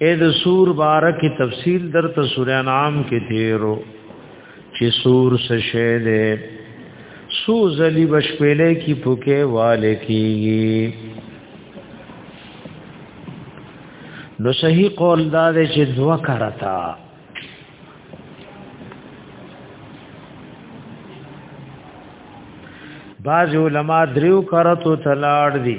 اې د سور بارک تفصیل در ته سورہ انعام کې تیرو چې سور څه شی دی سو زلی بشپلې کې پوکې والے کېږي نو صحیح قول دا دی چې دوا کرتا بعض علما دریو کرتو تلاړ دي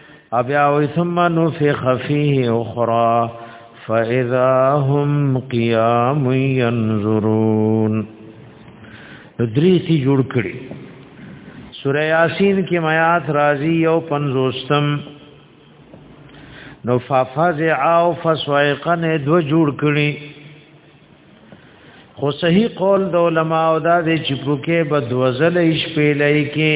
ابیا او ثم نفخ فيه اخرى فاذا هم قيام ينظرون درې سي جوړ کړي سوره یاسین کې میات راضی یو پنځوستم نو فافز او فسویقن دو جوړ کړي خو صحیح قول د علماء او دا د چپوکې بد وزل شپې لای کې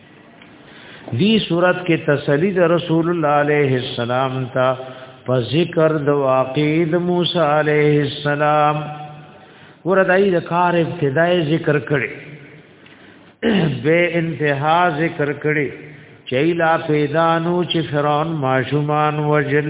دی صورت کې تسلی د رسول الله عليه السلام ته په ذکر د واقید موسی عليه السلام وردای د کار ابتدای ذکر کړي به انتها ذکر کړي چیلا پیدانو چې فرعون ماشومان وجل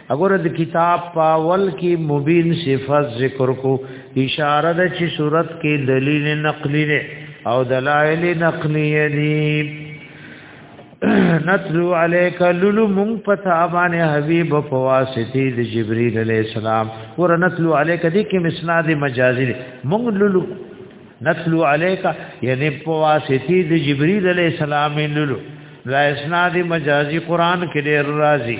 اگر د کتاب پاول کې مبین صفات ذکر کو اشاره د چې صورت کې دلیل نقلی نه او دلائل نقلی دي نتلو علیک لولو مون پتا باندې حبیب په واسطه د جبرئیل علی السلام ور نتلو علیک دې کې مسناد مجازی مون لولو نتلو علیک یعنی په واسطه د جبرئیل علی السلام لولو لا اسناد مجازی قران کې ډیر راځي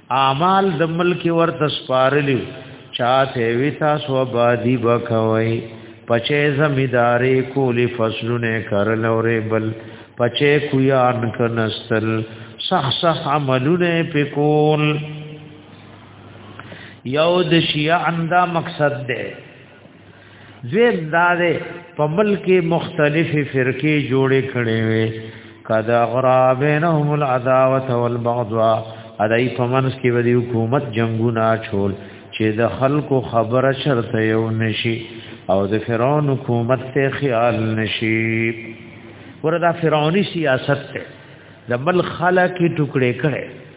اعمال د ملک ورته سپارلی چاته وی تاسو آبادی بکوي پچې زمیداری کولی فصلونه کرل اورې بل پچې کویان کنستل صح صح عملونه پکول یو د شیعه اندا مقصد ده دویم دا دی په ملک مختلفې فرقې جوړې کړې وي قد غرا بینهم العداوه والبغضاء ادای په منځ کې ودی حکومت جنگونه چول چې د خلکو خبره شرط یو نشي او د فرعون حکومت ته خیال نشي وردا فرعونی سیاست ته د بل خلک ټوکړې کړي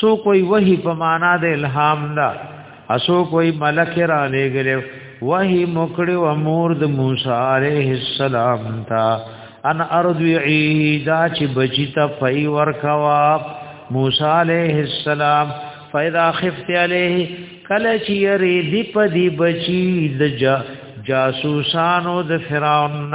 سو کوئی وحی په معنا د الهام دا اسو کوئی ملک را لګلو وحی مکړو امور د موسی علیہ السلام تا ان ارضعی دا چې بچی ته فی ورکوا موسی علیہ السلام فاذا خفت علیه کله چې یری دی په دی بچی د جاسوسانو د فرعون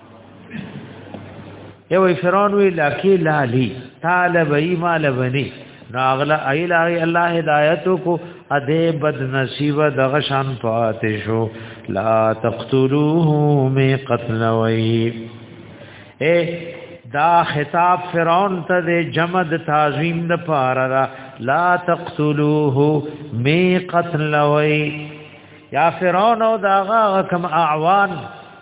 یو فرعون وی لکی لالی طالب ایما لبنی نو اغلا ایلا الله هدایت کو اده بد نصیب دغه شان فاتح شو لا تقتلوه می قتل وی اے دا خطاب فرعون ته د جمد تعظیم د پاره را لا تقتلوه می قتل وی یا فرعون او داغه کم اعوان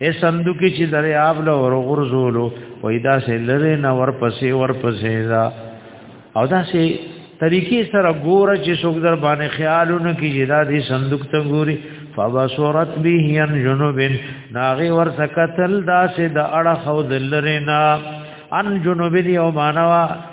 اے صندوق چې درې آب له ورغورځولو وای دا سه لره نه ورپسې ورپسې دا او دا سه طریقې سره ګوره چې څوک در باندې خیالونه کې جدا دي صندوق ته ګوري فبصرت به ان جنوب ناغي ور سکتل دا سه د اړه خو دلره نه ان جنوب دی او مانوا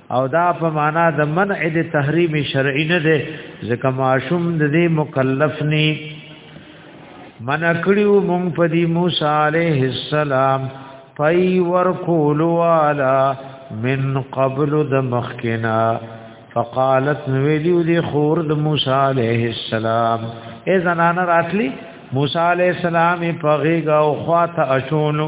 او دا په معنا د منع د تحریم شرعی نه ده ځکه معشوم د دې مکلف ني من کړیو مونږ په دې موسی عليه السلام پای ور کول والا من قبل د مخکنا فقالت ویلیو دی خور د موسی عليه السلام اے زنانه راتلی موسی عليه السلام په غیګه او خواته اشونو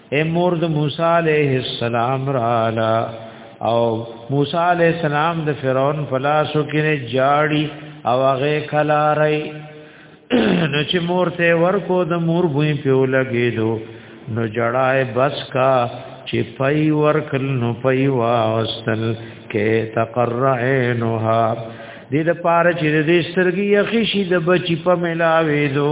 اے مور د موسی علیہ السلام رالا او موسی علیہ السلام د فرعون فلاسو کې جاړي او هغه کلاري نو چې مور ته ورکو د مور بوې په لګېدو نو جړای بس کا چې پي ورکل نو پي واستل کې تقرعينها دې د پاره چې دې سترګي يخي شي د بچي په ملاوي دو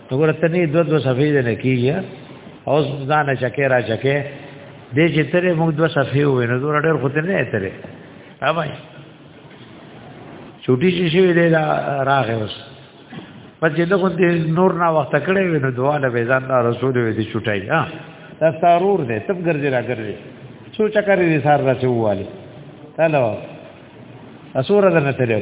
وګوره ته نه دوه دوه صفحې نه کیږي او ځان چکه را چکه دې چې ترې موږ دوه صفحې وې نو دوه ډېر خوته نه ترې ها بھائی چوټي شي شي دې راغې اوس پچې دغه دې نور نه وخت کړې وې نو دعا له بیزان رسول وې دې چټای ها دا سارور دې تب ګرځي را ګرځي څو چکرې دې سار راځي واله هلو اسوره ده نه تلو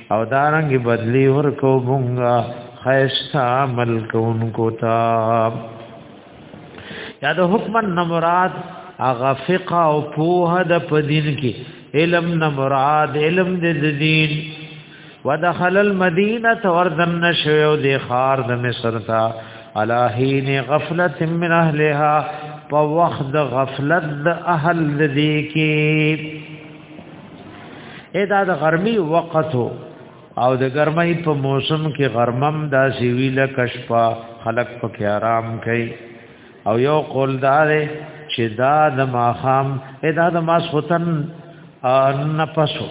او دارنګ بدلی ورکو مونږه خیستا عمل کوونکو تا یا د حکم نمراد اغه فقه او پوه د پدین کې علم نمراد علم د دین ودخل المدینه وردن نشو د خار د مصر تا الہین غفلت من اهلها په وخت غفلت د اهل دې کې اې دا د غرمي وخت او د ګرمۍ په موسم کې غرمم دا سی وی لکشپا خلق پکې آرام کوي او یو قول دار چې دا د ماخام ادا د ماسوتن نفسو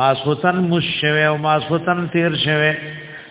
ماسوتن مشوي او ماسوتن تیر شوي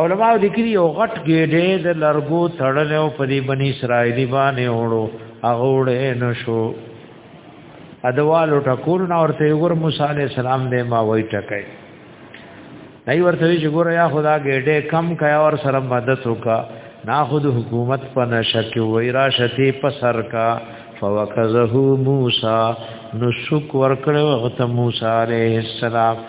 علماء لیکلي یو غټ ګډې د لرګو تړل او په دې بني اسرائیلی باندې وړو هغه وړې نشو ادوالو ټکور نه ورته ګور موسی عليه السلام دې ما وای ټکای دای ورته چې ګور یا خدا ګډې کم کیا ور سره مدد وکا نا خود حکومت په نشک وای را شتی په سر کا فوکزه موسی نو شک ور کړو غته موسی عليه السلام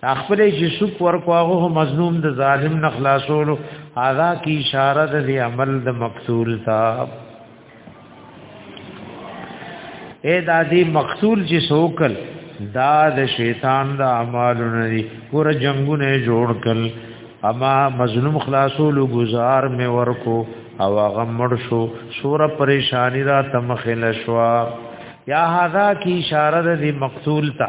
خپل چې سوق ورکو هغه مظلوم د ظالم نه خلاصولو ادا کی اشاره د عمل د مقتول تا اے دا دی مقتول چې سوکل دا د شیطان د اعمالونه دي ور جنگونه جوړ کړ اما مظلوم خلاصولو گزار می ورکو او هغه مړ شو سور پریشانی را تمخل شوا یا هاذا کی اشاره د مقتول تا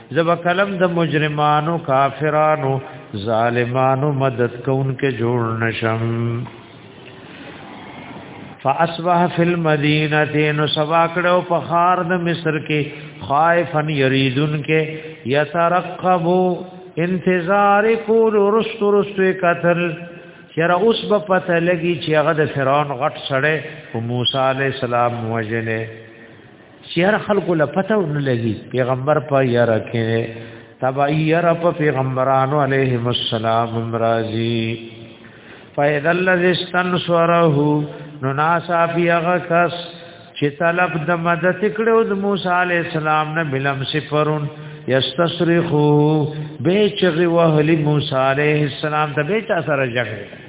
زب کلم د مجرمانو کافرانو ظالمانو مدد کونکو جوړ نشم فاصبح فی المدینه نو سبا کړو په خار د مصر کې خائفن یریدن کې یترقب انتظار کول رست رست قتل چر اوس په پته لګی چې هغه د فرعون غټ سړی او موسی علی السلام وجنه چیر خلکو له پته ونلګي پیغمبر په یاره کې تبا یاره په پیغمبرانو علیهم السلام امراضی فاذا الذي استنصره نو ناسا فی غکس چې طلب د مدد کړو د موسی علی السلام نه بلم سفرون یستصرخو به چغي وهلی موسی علی السلام ته به تاسو راځي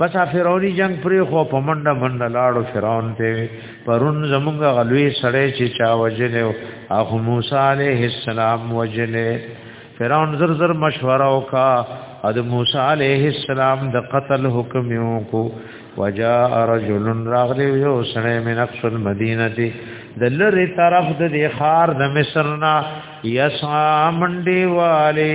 بس فرعونی جنگ پرې خو په منډه منډه لاړو فرعون ته پرون زمونږ غلوی سړی چې چا وجلو اخو موسی علیه السلام وجلې فرعون زر زر مشوره وکا اد موسی علیه السلام د قتل حکم یو کو وجاء رجل راغلی یو سړی من اقصى المدینه دی د لری طرف د خار د مصر نا یسا منډي والي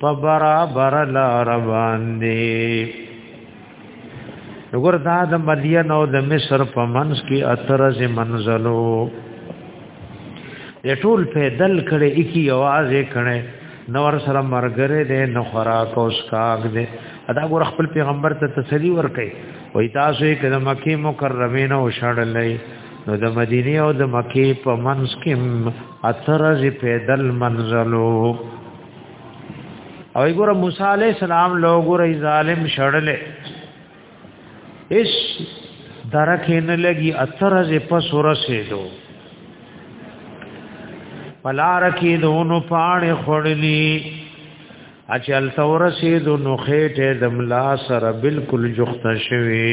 په برابر لار باندې وګور دا د مدین او د مصر په منځ کې اترز منزلو د ټول پیدل کړي اکی आवाज کړي نور سره مرګره دې نو خوراک او سکاګ دې ادا ګور خپل پیغمبر ته تسلی ورکړي وای تاسو یې کله مکه مکرمه نه وشړلې نو د مدینه او د مکه په منځ کې اترز پیدل منزلو او ګوره موسی علی السلام لو ګوره ظالم شړلې اس درکه نه لګي اتر از په سور سیدو پلار کې دونو پاڼې خړلې اچ ال تور سیدو نو خېټه دملا سره بالکل جخت شوی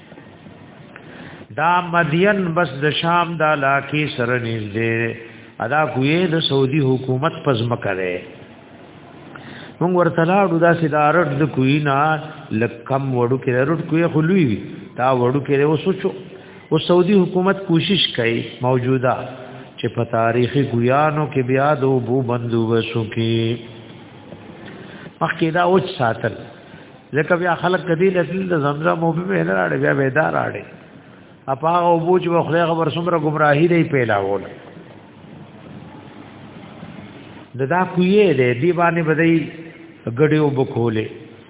دا مدین بس د شام د علاقې سره نږدې ادا کوی د سعودي حکومت پزما کړي موږ ورته لاړو دا سید ارټ د کوی نه لکم وړو کې ارټ کوی خلوی دا وړو کې وسوچو او سعودي حکومت کوشش کوي موجوده چې په تاریخي ګویانو کې بیا د وبو بندوبسو کې مخکې دا اوچ ساتل ځکه بیا خلک کدی لسل د زمزم او به نه راړي بیا به دار راړي اپا او بوج و خدای خبر سمره گمراهی دی پیلاول د دا کوی دی دی باندې بدای غړیو بکولې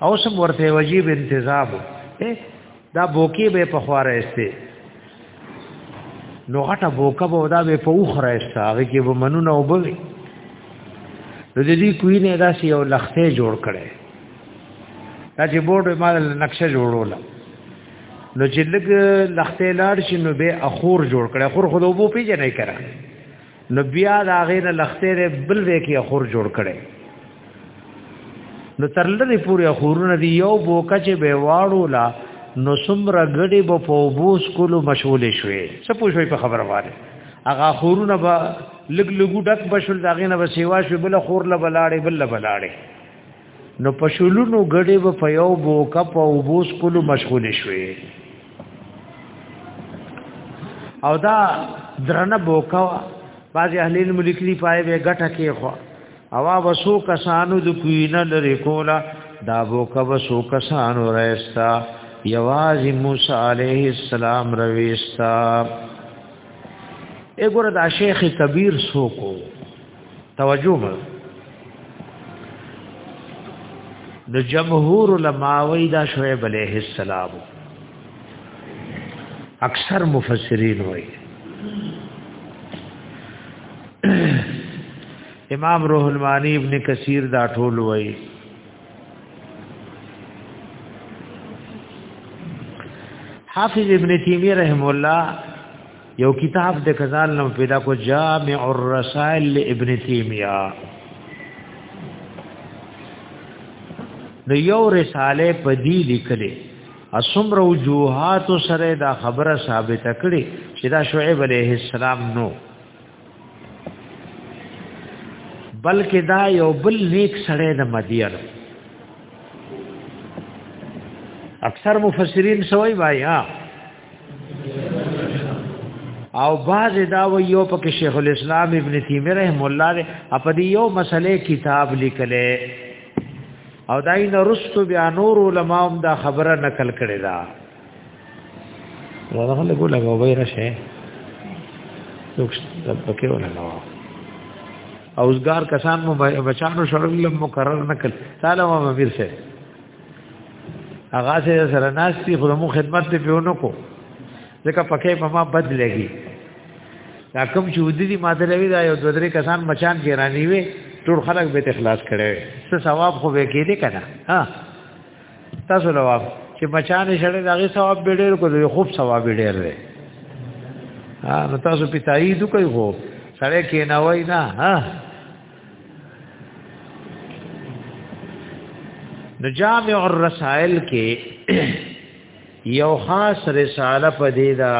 او سم ورته وجیب انتظام دا بوکی به په خواره استه نو غټه بوکه به دا به په اوخره استه هغه کې به منونه وبوي نو د دې کوی نه دا سی یو لخته جوړ کړي دا چې بورډ ما نقشه جوړول نو چې لګ لخته لاړ شي نو به اخور جوړ کړي اخور خود وبو پیژنې کړه نو بیا دا غیر لخته ر بل وې کې اخور جوړ کړي نو ترلری پوری اخورونه دی یو بوکه چې به واړو لا نو سمره غړي به په بوس کولو مشغول شوي څه پوښوي په خبره واره هغه اخورونه به لګ لګو ډک بشل داغه نه وسیوا شو بل خور له بلاړې بل له بلاړې نو په شلونو غړي به په یو بو کپ او بوس کولو مشغول شوي او دا درنه بوکا باز اهل علم لیکلي پای به غټه کې خو اوا وسو کسانو د کوینه لري کولا دا بوکا وسو کسانو رايستا یوازې موسی عليه السلام رويستا اګور دا شیخ کبیر سوکو توجه مو د جمهور علماوی دا شعیب علیہ السلام اکثر مفسرین وای امام روح المانی ابن کثیر دا ټول وای حافظ ابن تیمیہ رحم الله یو کتاب د کزال نو پیدا کو جامع الرسائل لابن تیمیہ نو یو رساله په دی لیکلې اسمر وجوهات سره دا خبره ثابت کړي چې دا شعیب علیه السلام نو بلکې دا یو بل نیک سره د مدین اکثر مفسرین سوئی وایا او باز دا و یو پکې شیخ الاسلام ابن تیمیه رحم الله دې په دې یو مسلې کتاب لیکلې او دای نه رستو بیا نور علماء هم دا خبره نقل کړې ده دا خلک ولا غوبې راشه څوک پکې ولا نو اوسګار کسان مو بچانو شرم مقرر نکړ تعالی مو امیر شه هغه سره سره ناشتي خو مو خدمت ته پیونو کو ځکه پکې په ما بد لګي دا کوم چې ودی ما ته لوي دا یو دوه درې کسان مچان کې رانی وي ټول خلک به اخلاص کړي څه ثواب خو به کې دي کنه ها تاسو لواب چې مچان شړې دا غي ثواب به ډېر کو دی خوب ثواب به ډېر دی ها تاسو په تایید کوي خو سره کې نه وای نه ها نو جامع الرسائل کې یو خاص رساله په دې دا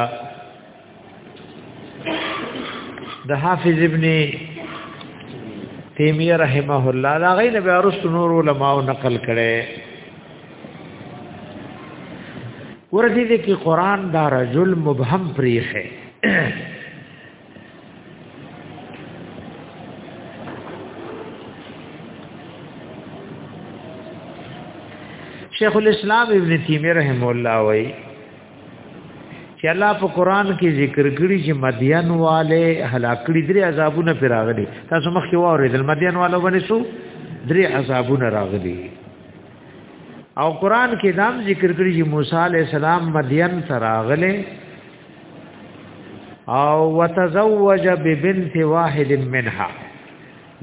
د حافظ ابن تیمیه رحمه الله دا غي نبی ارست نور علماء نقل کړي ورته دې کې قران دا رجل مبهم پریخه شیخ الاسلام ابن تیمیه رحم الله وای چې الله په قران کې ذکر کړی چې مدین والے هلاکړي درې عذابونه پر راغلي تاسو مخکې واورېدل مدین والو باندې شو درې عذابونه راغلي او قران کې دام ذکر کړی چې موسی علی السلام مدین سره راغله او وتزوج ببنت واحد منها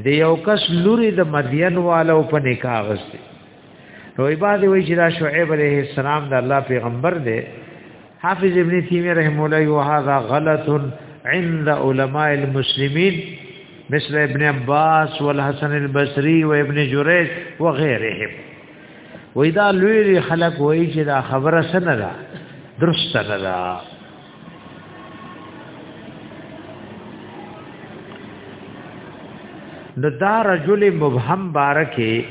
د یو کس لوري د مدین والو په نکاح غسته نو عباد وی چې دا شعیب علیه السلام د الله پیغمبر دی حافظ ابن تیمیه رحم الله او هاذا غلط عند علماء المسلمین مثل ابن عباس والحسن البصري وابن جريج وغيرهم وای دا لوی خلک وای چې دا خبره سره ده درست نه ده نو دا رجل مبهم بارکه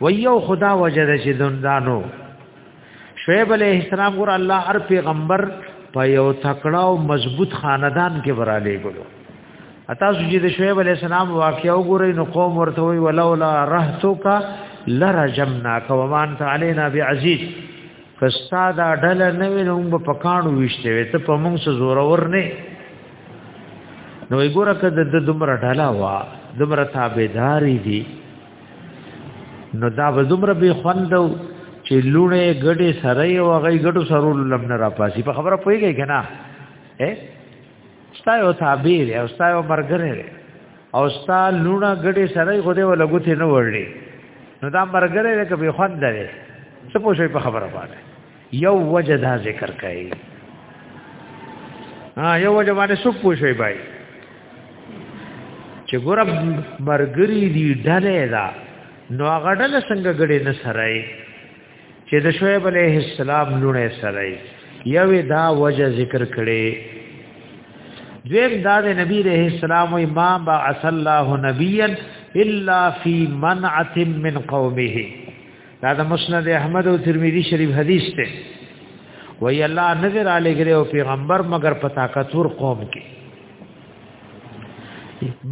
و یو خدا وجد چې دندانو شعیب علیہ السلام ګور الله هر پیغمبر په یو تکړه او مضبوط خاندان کې براله ګلو اتا سجید شعیب علیہ السلام واقعا وګورئ نو قوم ورته وی ولولا رهتک لرجمناک وما انت علينا بعزيز کستا دا ډله نه وینم په کانو وشته وي ته په موږ سره زور ور نه نو وګوره کده د دومره ډله وا دومره تابعداري دي نو دا به دومره به خوندو چې لونه ګډه سره یو غي ګډو سرول لمن را پاسي په خبره پويږي کنه اے ستا یو تابع دی او ستا یو مرګره دی او ستا لونه ګډې سره خو دې ولګوتې نه وړلې نو دا مرګره دی که به خوند دی څه پوښې په خبره باندې یو وجه دا ذکر کوي ها یو وجه باندې څه پوښې بای چې ګور مرګري دی ډلې دا نو هغه ډله څنګه ګډې نه سره چې د شعیب علیه السلام لونه سره یوې دا وجه ذکر کړي دویم دا د نبی علیہ السلام او امام با اصلاه نبیا الا فی منعه من قومه دا د مسند احمد او ترمذی شریف حدیث ته وی الله نظر علی ګره او پیغمبر مگر پتا کتور قوم کې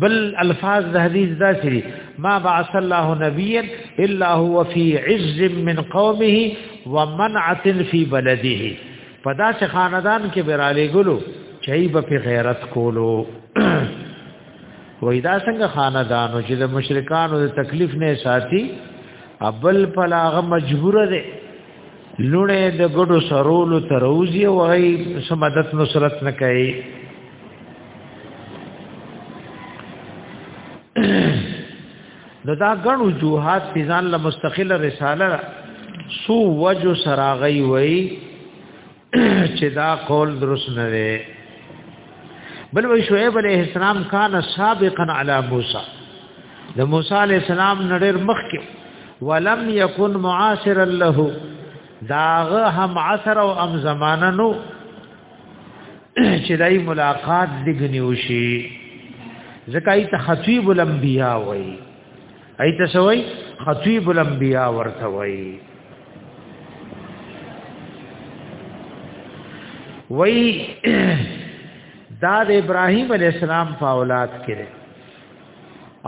بل الفاظ د حدیث دا سری ما بعث الله نبيا الا هو في عز من قومه ومنعه في بلده پدا سے خاندان کې براله ګلو چای به په غیرت کولو وای دا څنګه خاندانو چې د مشرکانو د تکلیف نه ساتي ابل پلاغه مجبور دي لونه د ګډو سرولو تروزی وای سمدت نصرت نه کوي نو دا غن وجوهات په ځان له مستقله رساله سو وجو سراغي وای چې دا قول درست نه دی بل وی شعیب علیہ السلام کان سابقا علی موسی د موسی علیہ السلام نړر مخ کې ولم یکن معاصرا له داغه هم عصر او ام زمانه نو چې دای ملاقات دګنیو شي زکای ته خطیب الانبیاء وای ایت سوی خطیب الانبیاء ورته وای وای دا د ابراهیم علی السلام په اولاد کې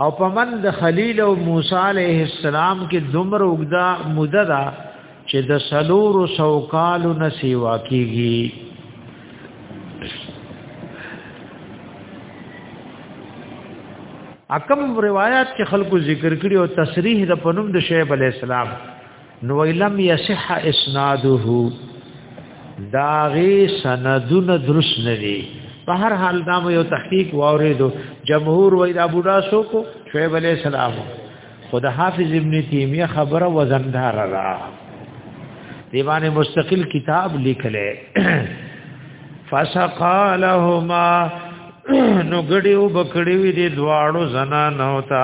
او په من د خلیل او موسی علیه السلام کې دومره وګدا مده دا چې د سلور سو کالو نسی واکیږي اکم روایت کې خلکو ذکر کړي او تصریح د پنوم د شعیب علی السلام نو لم يصح اسناده داغي سندون درس ندي په هر حال دا یو تحقیق واوریدو جمهور وای دا بوډا شو کو شعیب علی السلام خدا حافظ ابن تیمیه خبره وزندار را دیوان مستقل کتاب لیکلې فسقا لهما نو غړیو بکړیو دې دواړو زنا نه ہوتا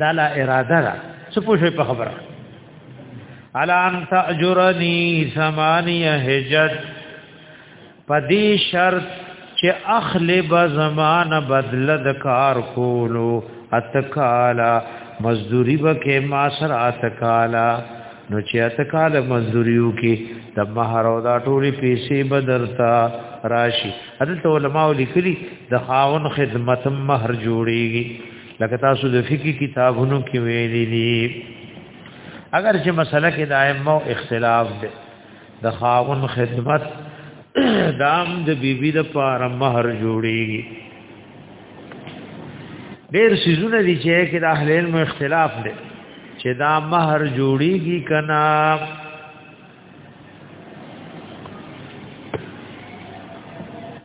دا لا اراده ده څه پوښي په خبره الا ان تاجرني ثمانيه حجت پدی شرط چې اخلی به زمانه بدل د کار کولو اتکالا مزدوری وکې ما سره اتکالا نو چې اتکالا مزدوریو کې د مہر او دا ټولي پیسې بدرتا راشي عدالت علماء لیکلي د خاون خدمت مہر جوړيږي لکه تاسو د فقہی کتابونو کې ویلي دي اگر چې مسله کې د ائمه اختلاف ده د خاون خدمت دام د بیبي د پاره مہر جوړيږي ډېر سيزونه دي چې کې د اهل علم اختلاف ده چې دا مہر جوړيږي کنا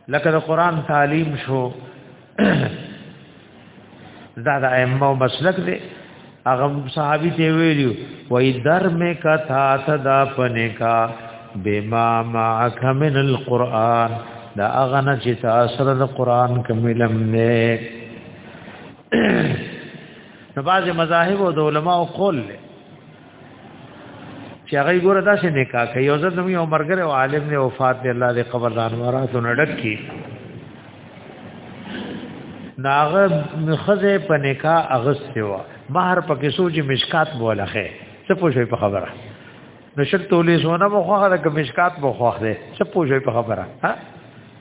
لکه د قران تعلیم شو دا د ائمه مسلک دی هغه صحابي ته ویلو وای در مې کا تھا صدا پنه کا بما معك من القران دا اغنه چې تاثر د قران کملم نه نو باز مذاهب او علماء قول له چې هغه ګوره دا چې نکاح کوي او زه نو یو مرګره او عالم نه وفات دی الله دې قبر دان وراتو نډک کی ناغه خزه په نکاح اغست و مہر پکې سوچ مشکات بولخه څه پوښي په خبره نو شل تولې سونه مخه د مشکات مخه ده څه پوښي په خبره ها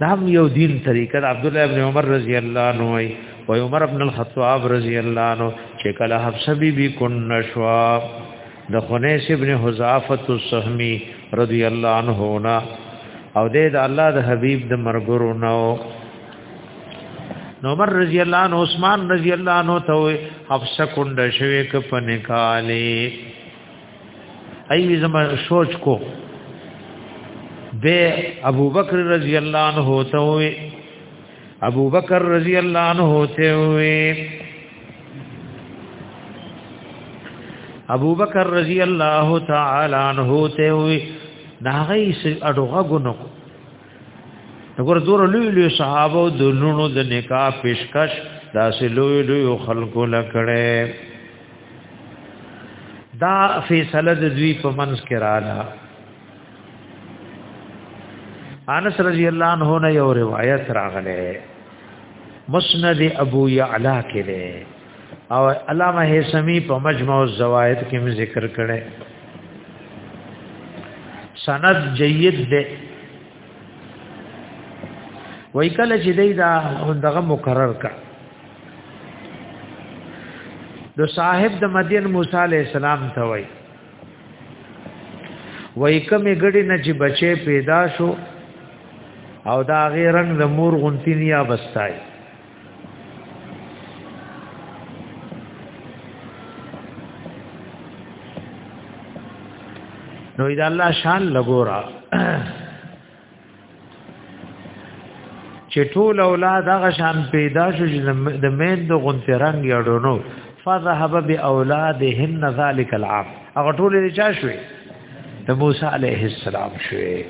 دا هم یو دین طریقه د عبد الله ابن عمر رضی الله عنه وای او عمر ابن الخطاب رضی الله عنه چې کله حفصه بی بی کن شوا د خنیس ابن حذافه السهمی رضی الله عنه نا او د الله د حبیب د مرګرو نو عمر رضی الله عنه عثمان رضی الله عنه ته حفصه کند شوی ک پنکاله ایوی زما سوچ کو به ابو بکر رضی الله عنه ته وي ابو بکر رضی الله عنه ته وي ابو بکر رضی الله تعالی عنہ ته وي ناغي اډوغه غنو وګور دور لوی لوی صحابه د لونو د نکاح پیشکش داسې لوی لوی خلکو لکړې دا فیصله د دوی په منځ کې رااله انس رضی الله عنه نه یو روایت راغله مسند ابو یعلا کې ده او علامه هیثمی په مجموع الزوائد کې ذکر کړي سند جید ده وای کله چې دی دا دغه مقرر کړ د صاحب د مدین موسی علی السلام ته وای وای کمه ګړی نه چې بچي پیدا شو او دا غیرنګ د مور غونتینیا بستای نو دا الله شان لګورا چې ټول اولاد هغه شان پیدا شو چې د مین د غنتی رنگ یړونو فذهب باولادهن ذلك العام هغه ټول یې چا شوې د موسی علیه السلام شوې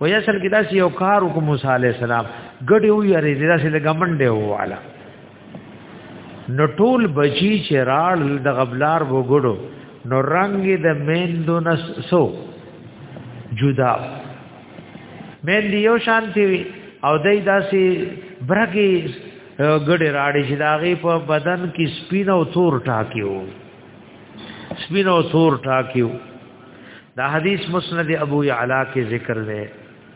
ویا سر کې داسې یو کار وکړ موسی علیه السلام ګډي وی یاري داسې لګمنډه واله نو ټول بچی چې راړ د غبلار وګړو نو رنگ د میندو نس سو جدا میند یو شانتی وی او دای داسې برګي ګډه راړي چې داغه په بدن کې سپین او تور ټاکیو سپین او تور ټاکیو دا حدیث مسند ابو یعلا کې ذکر دی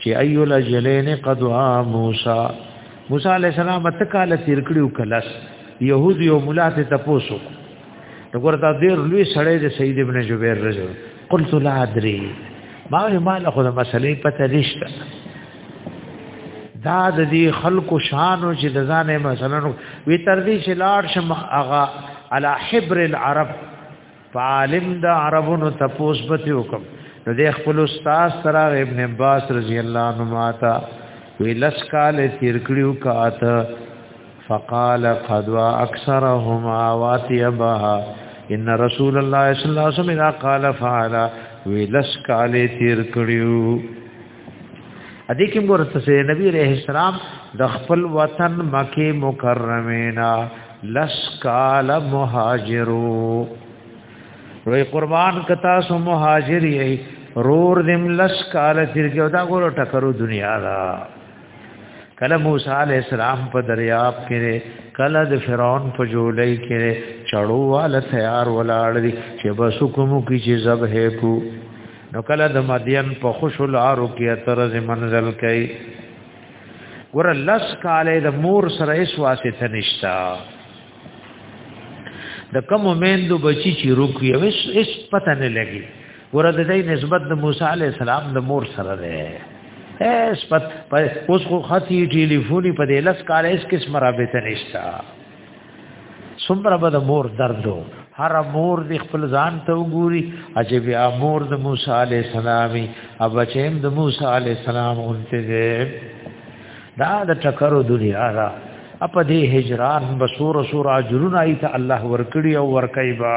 چې ایو لجلین قد موسی موسی علی السلام تکاله تیر کړیو کلس يهودي او ملات ته پوسو وګور دا ډیر لوی سړی د سید ابن جبیر رجو قلت لا ادري ما ما له خو د مسلې پته نشته دا د دې خلکو شان او چې د ځانې مثلا وی تر دې چې لاړ شم هغه علی حبر العرب فعالم د عربونو تپوس بته حکم نو د خپل استاد سره ابن عباس رضی الله عنه ماتا وی لس کال تیر کړیو کاته فقال قد اکثرهما واتبها ان رسول الله صلی الله علیه وسلم قال فعل وی لس کال تیر کړیو ادي کې مور څه نبی عليه السلام د خپل وطن مکه مکرمینا لس کال مهاجرو روی قربان کتا سو مهاجر یې رور دم لس کال تیر کې دا ګورو ټکرو دنیا دا کله موسی علی السلام په دریاب کې کله د فرعون په جولې کې چړو وال تیار ولاړ دي چې بس کوم کی چې ذبح کو نو کله د مدین په خوشو لارو کې ترز منزل کوي ګور لس کاله د مور سره هیڅ واسطه نشتا د کوم مېندو بچی چې روکوي هیڅ هیڅ پته نه لګي ګور د دې نسبت د موسی علی السلام د مور سره ده هیڅ پته اوس خو خاطی ټلیفوني په دې لس کاله هیڅ قسم رابطه نشتا څومره به د مور دردو هر مور د خپل ځان ته وګوري چې بیا مور د موسی علی السلامي او بچیم د موسی علی السلام اونته دا د ټکرو دنیا را اپ دې هجران بسور سور اجرونه ایت الله ورکړي او ورکایبا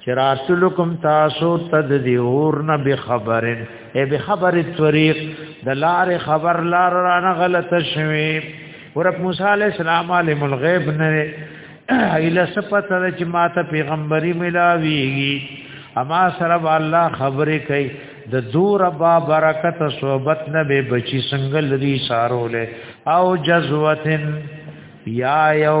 چې رسولکم تاسو تد دی اور نه به خبرن ای به خبر طریق د لار خبر لار را نه غلط شوي ورب موسی علی السلام عالم الغیب نه ایله صفت چې ماته پیغمبري ملاویږي اما سره الله خبرې کوي د دور با برکت صحبت نه به بچی سنگل دی سارو له او جزوتن یا یو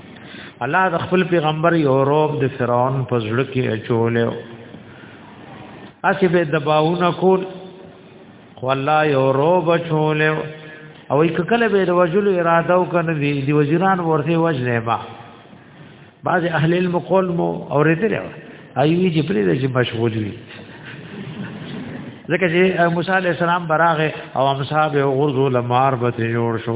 الله د خپل پیغمبر یو روب د فرعون په زړه کې اچولیو اسی به دباونه کول خو الله یو روب اچولیو او یک کله به د وجل اراده وکنه دی دی وزیران ورته وجنه با بعض اهل علم قول مو اوریدل ایوی چې پرې د مشغول وي ځکه چې موسی علی السلام براغه او امصحاب غرزو لمار به جوړ شو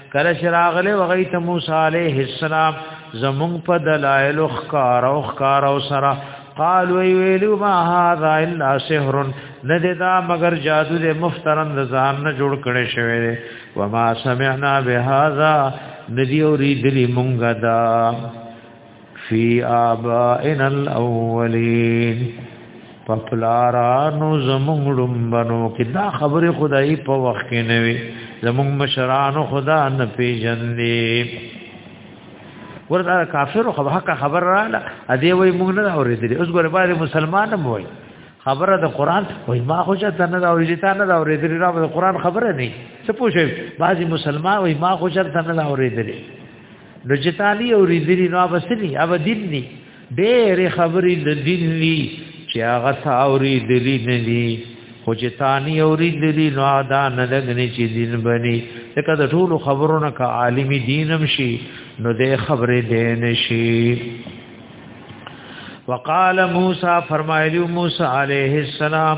کله شراغله وغی ته موسی علیه السلام زمون په دلایل خکار او خکار او سرا قال وی ویلو ما هذا الا سحر ندی دا مگر جادو دې مفترن ځان نه جوړ کړي شوی دی و ما سمعنا بهذا ندی اوریدلی مونږه دا فی آبائنا الاولین په پلارانو زمونږ لومبنو کې دا خبره خدای په وخت کې نه وي زمونږ مشرانو خدا نه پیژندې ورته کافر خو حق خبر را لا ادي وای مونږ نه اورېدلې اوس ګوره باندې مسلمان هم وای خبره د قران وای ما خو چې تنه دا اورېدلې تا نه دا اورېدلې را د قران خبره نه څه پوښي بعضي مسلمان وای ما خو چې تنه دا اورېدلې نو جتالی او ریدلی نو ابسلی اب دین دی ډېر خبرې د دین دی چې هغه ساوري دلی نه دی خو جتانی او ریدلی نو ادا نه لګنی چې دین بني لکه د ټولو خبرونو کا عالمی دینم شي نو د خبرې دین شي وقال موسی فرمایلی موسی علیه السلام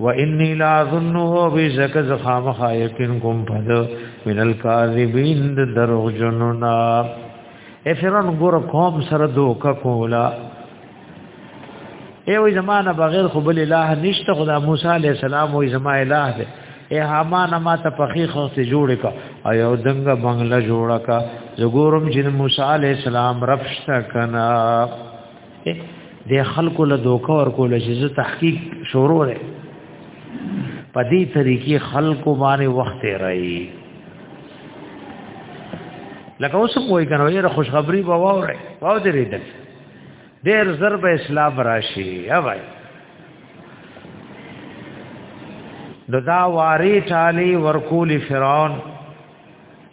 و انی لا ظنه بشک زخامخ یقین کوم پد من الکاذبین دروغ جنونا افرن ګور قوم سره دوکا کولا ای وې زمانہ بغیر خو بل الہ نشته خدا موسی علی السلام وې زما الہ دی ای هامان ما ته پخې خو ته جوړ کا ایو دنګ بنگله جوړ کا زګورم جن موسی علی السلام رفشت کنا د خلکو له دوکه ورکول چې تحقیق شروع دی په دې طریقې خلکو باندې وخت راي لکه اوس کوی کنه یې خوشخبری به وره واو دې ریدل ډېر ضرب اسلام راشي یا وای ددا واری ټالی ورکول فرعون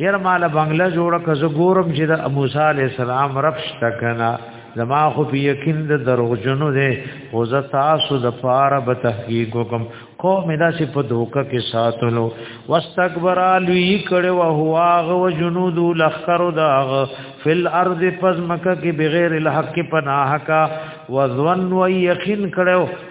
ير مال بنگله جوړه کز ګورم چې د موسی عليه السلام رب شتکنا زما خو په یقین د دروغجنو ده او زه تاسو د پاره به تحقیق وکم قوم دا چې په دوکه کې ساتلو واستكبر لوی کړو او هو هغه جنود لخر داغ فل ارض پزمکه کې بغیر الحق پناه کا وظن و یقین کړو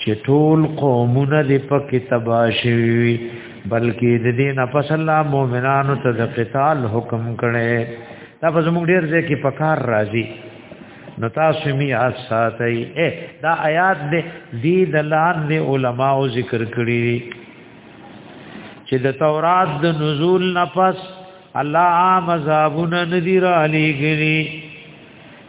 چې ټول قومونه دې پکې تبا شوي بلکې د دې نه پس الله مؤمنانو ته د قتال حکم کړي دا په زموږ ډیر ځای کې پکار راځي نو تاسو می یاد ساتئ اے دا آیات دې دې دلان دې علماو ذکر کړی چې د تورات د نزول نفس الله عام عذابونه ندی را لېګلی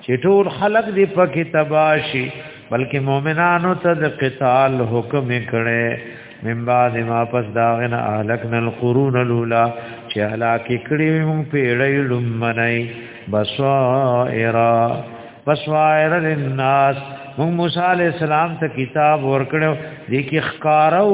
چې ټول خلق دې پکې تباشي بلکې مؤمنانو ته د قتال حکم کړي من بعد ما پس داغن اهلکنا القرون الاولى چې هلاکې کړي موږ پیړې لمنای بصائرا بصائر للناس موږ موسی عليه السلام ته کتاب ورکړو د کی خکارو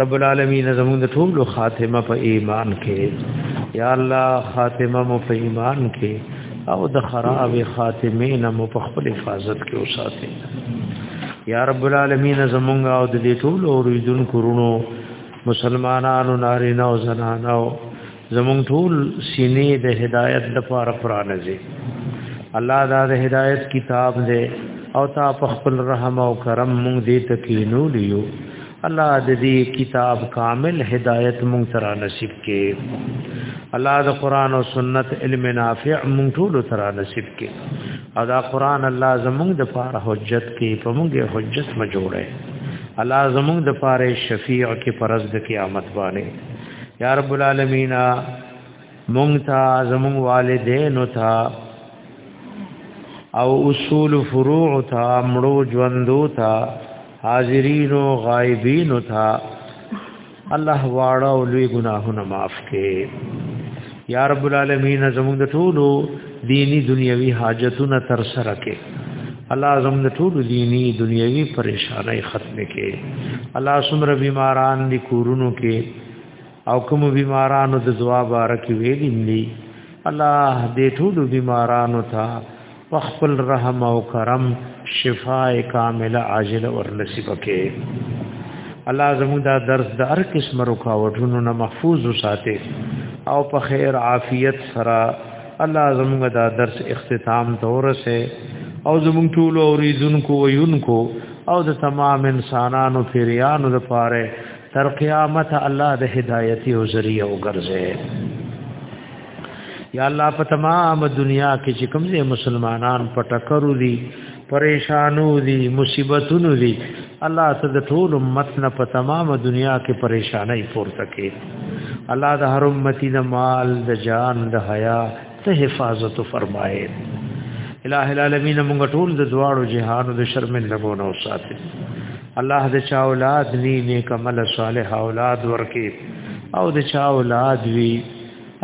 رب العالمین زموږ د ټولو خاتمه په ایمان کې یا الله خاتمه مو په ایمان کې او د خراب خاتمه نه مو په خپل حفاظت کې وساتي یا رب العالمین زموږ او د دې ټولو اوریدونکو رونو مسلمانانو نارینه او زنانو زمون ټول سینې د هدایت د پاره پرانځي الله دا د هدایت کتاب دی او تا په خپل رحم او کرم مونږ دې تکینو لیو الله دې کتاب کامل هدایت مونږ ترا نصیب کې الله د قران او سنت علم نافع مونږ ټول ترا نصیب کې او دا قران الله زمونږ د پاره حجت کې په مونږ حجت ما جوړه الله زمونږ د پاره شفیع کې پرز د قیامت باندې یا رب العالمین مونږ ته زمونږ والدین ته او اصول فروع ته مړو ژوندو ته حاضرین او غایبین ته الله واړه او لوی ګناهونه معاف کړي یا رب العالمین زموږ د ټولو دینی دنیوي حاجتونه تر سره کې الله زموږ د ټولو دینی دنیوي پریشانای ختم کې الله سمره بیماران دي کورونو کې او کوم بیمارانو د دعا بارک ویلین دي الله دې ټولو بیمارانو ته وخل رحم او کرم شفاء کامله عاجله ور نصیب کې الله زموږ دا درس د هر قسم رکاوټونو نه محفوظ وساته او په خیر عافیت سره الله زموږ دا درس اختتام ته ورسه او زموږ ټول اوریدونکو وینکو او د تمام انسانانو پیریانو لپاره تر قیامت الله د هدایت او ذریعہ وګرځي یا الله په تمام دنیا کې چې کوم ځای مسلمانان په ټکرو دي پریشانو دي مصیبتونو دي الله ته د ټول امت نه په تمام دنیا کې پریشانای پورته کې الله د هر امتی د مال د جان د حیا ته حفاظت فرمایي الہ العالمین موږ ټول د دواړو جهانو د شرمندګونو ساتي الله دې چا اولاد ني نیک عمل صالح اولاد ورکي او دې چا اولاد وی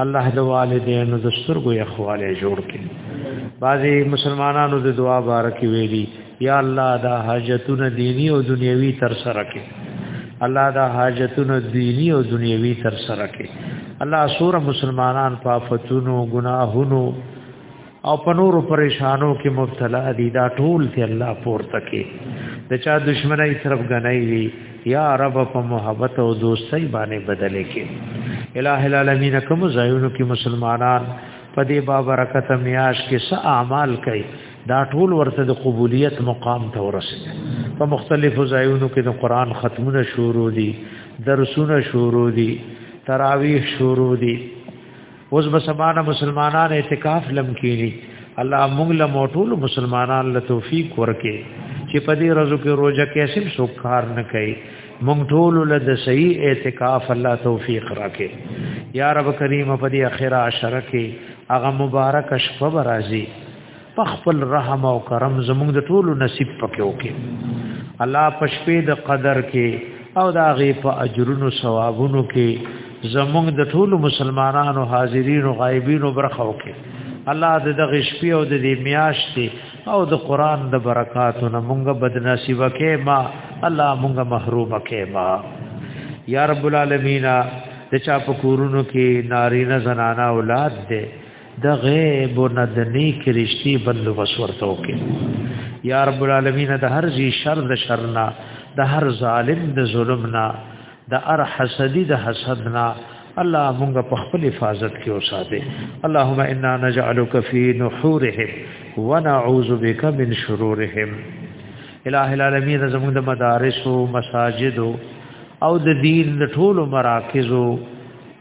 الله د والدینو د سترګو اخواله جوړ کړي بعضي مسلمانانو د دعا بارکي ویلي یا الله دا حاجتونه دینی او دنیوي تر سره کړي الله دا حاجتونه دینی او دنیوي تر سره کړي الله سور مسلمانان په فتونو ګناهونو او په نورو پریشانو کې مبتلا دي دا ټول ته الله پورته کې د چا دشمنی طرف غنای وي یا رب په محبت او دوستۍ باندې بدلې کې الٰه العالمین کوم زایونو کې مسلمانان په دې بابرکت میاش کې څه اعمال کوي دا ټول ورته د قبولیت مقام ته ورسېږي په مختلفو ځایونو کې د قران ختمونه شروع دي درسونه شروع دي تراویح شروع دي اوس به سبانه مسلمانان اعتکاف لم کینی الله موږ له موټول مسلمانان له توفیق ورکې چې په دې ورځو کې روزه کې سم سوکار نه کوي موږ ټول له د صحیح اعتکاف الله توفیق راکې یا رب کریم په دې اخره عشره کې هغه مبارک شپه برازي پخپل رحم او کرم زموږ د ټولو نصیب پکې وکي الله پښپې د قدر کې او دا غي په اجرونو ثوابونو کې زموږ د ټولو مسلمانانو حاضرین او غایبین برخه وکي الله د دغه شپې او د دې میاشتې او د قران د برکاتو نه مونږه بدنصیب کې ما الله مونږه محروم کې ما یا رب العالمین د چا په کورونو کې نارینه زنانا اولاد دې د غیب نه د نیک رشتي بندوبست ورته وکي یا رب العالمین د هر ذی شر د شرنا د هر ظالم د ظلمنا د هر حسدی د حسدنا الله مونږ په خپل حفاظت کې اوساته اللهم انا نجعلک فی نحورهم ونعوذ بک من شرورهم الہ العالمین زموږ د مدارس او مساجد او د دین د ټولو مراکزو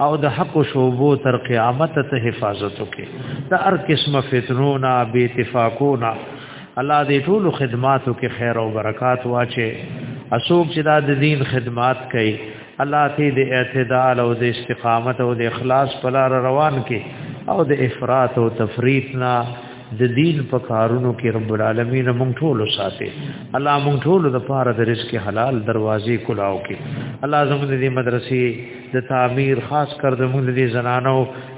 او د حق شوبو تر قیامت ته حفاظت وکي د هر قسمه فتنو نه بي اتفاقو نه الله دې ټول خدماتو کې خیر او برکات واچي اسوک چې دا د دین خدمات کوي الله دې د اعتدال او د استقامت او د اخلاص په لار روان کړي او د افراط او تفریط نه د دین په کارونو کې رب العالمین مونږ ټول ساتي الله مونږ ټول د پاره د رزق حلال دروازې کلاو کې الله زموږ د مدرسې د تعمیر خاص کر د موږ دي زنانو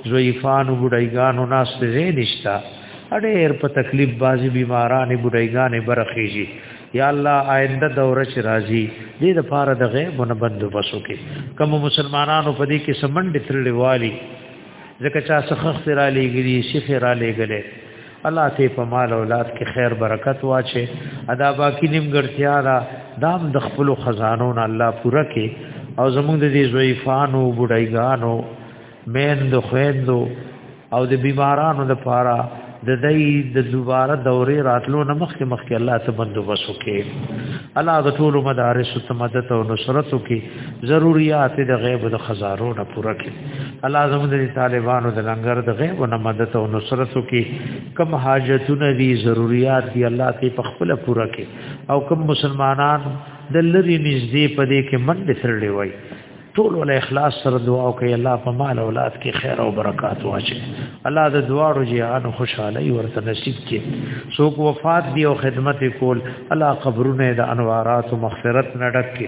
زویفانو بډایګانو ناس ته نشتا اډېر په تکلیف بازي بیماران بډایګانې برخیږي یا الله آینده دوره چې راځي دې د پاره د غیب نه بندو بسو کې کوم مسلمانانو په دې کې سمند ترلې والی ځکه چا سخخ را لېګلی شیخ را لېګلې الله ته په مال اولاد کې خیر برکت واچي ادا باقی نیمګړتیا را دام د خپل خزانو نه الله پوره کې او زمونږ د دې ضعیفانو بډایګانو میند خویندو او د بیمارانو د پاره د دې د دوباره دورې راتلو نه مخکې مخکې الله ته بندوبس وکړي الله د ټول مدارس ته مدد او نصرت وکړي ضروريات د غیب د خزارو نه پوره کړي الله زموږ د طالبانو د لنګر د غیب نه مدد او نصرت وکړي کم حاجتونه دي ضروريات دي الله ته په خپل پوره کړي او کم مسلمانان د لری نږدې پدې کې من دسرلې وای ټول ول اخلاص سره دعا او کوي الله په مال اولاد کې خیر او برکات واچي الله د دواړو جهان خوشحالي ورته نصیب کړي څوک وفات دی او خدمت کول الله قبرونه د انوارات او مغفرت نه ډک کړي